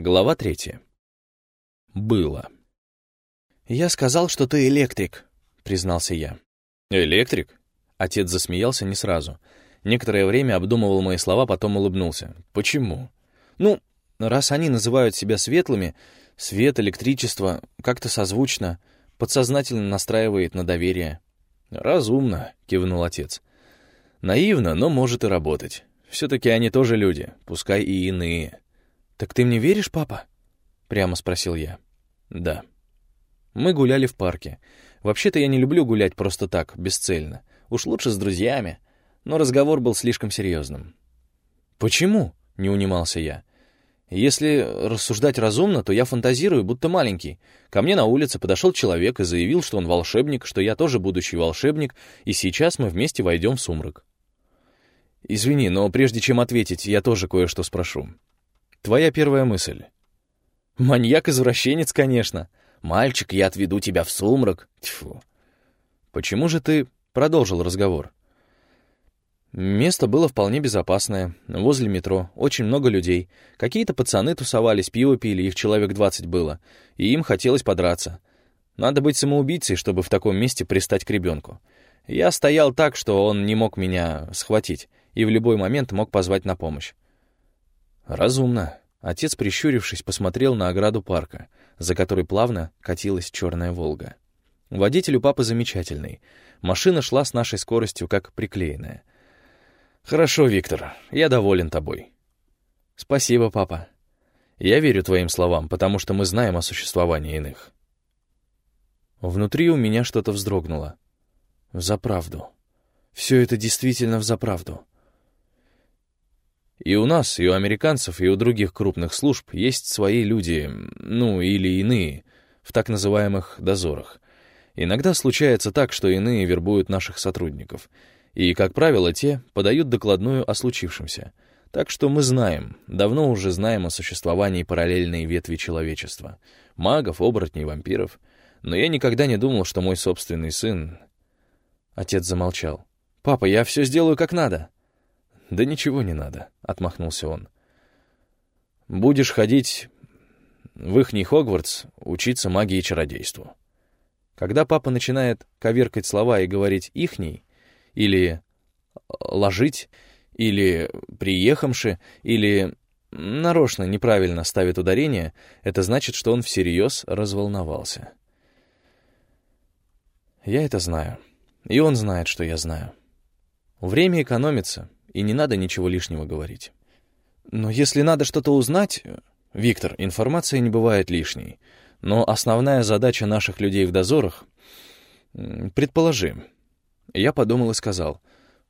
Глава третья. Было. «Я сказал, что ты электрик», — признался я. «Электрик?» Отец засмеялся не сразу. Некоторое время обдумывал мои слова, потом улыбнулся. «Почему?» «Ну, раз они называют себя светлыми, свет, электричество, как-то созвучно, подсознательно настраивает на доверие». «Разумно», — кивнул отец. «Наивно, но может и работать. Все-таки они тоже люди, пускай и иные». «Так ты мне веришь, папа?» — прямо спросил я. «Да». Мы гуляли в парке. Вообще-то я не люблю гулять просто так, бесцельно. Уж лучше с друзьями. Но разговор был слишком серьезным. «Почему?» — не унимался я. «Если рассуждать разумно, то я фантазирую, будто маленький. Ко мне на улице подошел человек и заявил, что он волшебник, что я тоже будущий волшебник, и сейчас мы вместе войдем в сумрак». «Извини, но прежде чем ответить, я тоже кое-что спрошу. Твоя первая мысль. Маньяк-извращенец, конечно. Мальчик, я отведу тебя в сумрак. Тьфу. Почему же ты продолжил разговор? Место было вполне безопасное, возле метро, очень много людей. Какие-то пацаны тусовались, пиво пили, их человек двадцать было, и им хотелось подраться. Надо быть самоубийцей, чтобы в таком месте пристать к ребенку. Я стоял так, что он не мог меня схватить, и в любой момент мог позвать на помощь. Разумно. Отец, прищурившись, посмотрел на ограду парка, за которой плавно катилась черная «Волга». Водитель у папы замечательный. Машина шла с нашей скоростью, как приклеенная. «Хорошо, Виктор, я доволен тобой». «Спасибо, папа». «Я верю твоим словам, потому что мы знаем о существовании иных». Внутри у меня что-то вздрогнуло. Взаправду. Все это действительно взаправду. И у нас, и у американцев, и у других крупных служб есть свои люди, ну, или иные, в так называемых дозорах. Иногда случается так, что иные вербуют наших сотрудников. И, как правило, те подают докладную о случившемся. Так что мы знаем, давно уже знаем о существовании параллельной ветви человечества. Магов, оборотней, вампиров. Но я никогда не думал, что мой собственный сын... Отец замолчал. «Папа, я все сделаю как надо». «Да ничего не надо», — отмахнулся он. «Будешь ходить в ихний Хогвартс учиться магии и чародейству». Когда папа начинает коверкать слова и говорить «ихний», или «ложить», или «приехавши», или нарочно неправильно ставит ударение, это значит, что он всерьез разволновался. Я это знаю. И он знает, что я знаю. Время экономится, и не надо ничего лишнего говорить. Но если надо что-то узнать... Виктор, информация не бывает лишней. Но основная задача наших людей в дозорах... Предположи. Я подумал и сказал.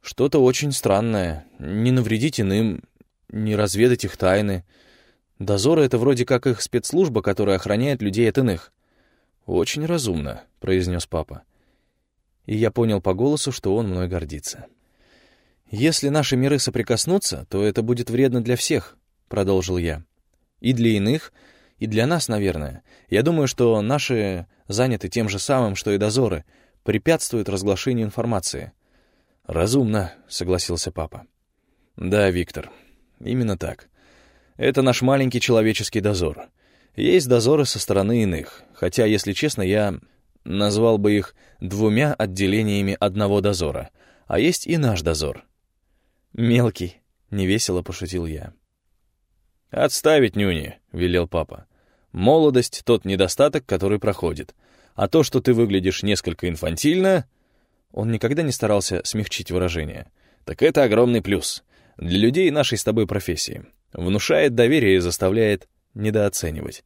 Что-то очень странное. Не навредить иным, не разведать их тайны. Дозоры — это вроде как их спецслужба, которая охраняет людей от иных. «Очень разумно», — произнес папа. И я понял по голосу, что он мной гордится. «Если наши миры соприкоснутся, то это будет вредно для всех», — продолжил я. «И для иных, и для нас, наверное. Я думаю, что наши заняты тем же самым, что и дозоры, препятствуют разглашению информации». «Разумно», — согласился папа. «Да, Виктор, именно так. Это наш маленький человеческий дозор. Есть дозоры со стороны иных, хотя, если честно, я назвал бы их двумя отделениями одного дозора, а есть и наш дозор, «Мелкий», — невесело пошутил я. «Отставить, нюни», — велел папа. «Молодость — тот недостаток, который проходит. А то, что ты выглядишь несколько инфантильно...» Он никогда не старался смягчить выражение. «Так это огромный плюс. Для людей нашей с тобой профессии. Внушает доверие и заставляет недооценивать.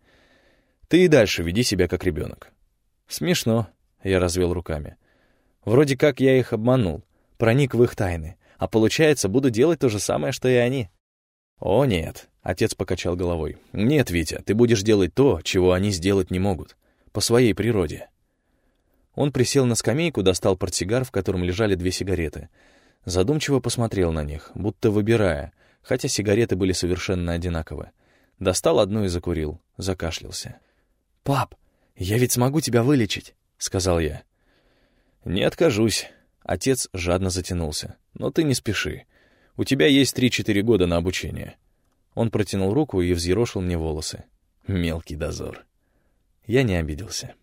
Ты и дальше веди себя как ребенок». «Смешно», — я развел руками. «Вроде как я их обманул, проник в их тайны а получается, буду делать то же самое, что и они. «О, нет», — отец покачал головой. «Нет, Витя, ты будешь делать то, чего они сделать не могут. По своей природе». Он присел на скамейку, достал портсигар, в котором лежали две сигареты. Задумчиво посмотрел на них, будто выбирая, хотя сигареты были совершенно одинаковы. Достал одну и закурил, закашлялся. «Пап, я ведь смогу тебя вылечить», — сказал я. «Не откажусь», Отец жадно затянулся. «Но ты не спеши. У тебя есть три-четыре года на обучение». Он протянул руку и взъерошил мне волосы. Мелкий дозор. Я не обиделся.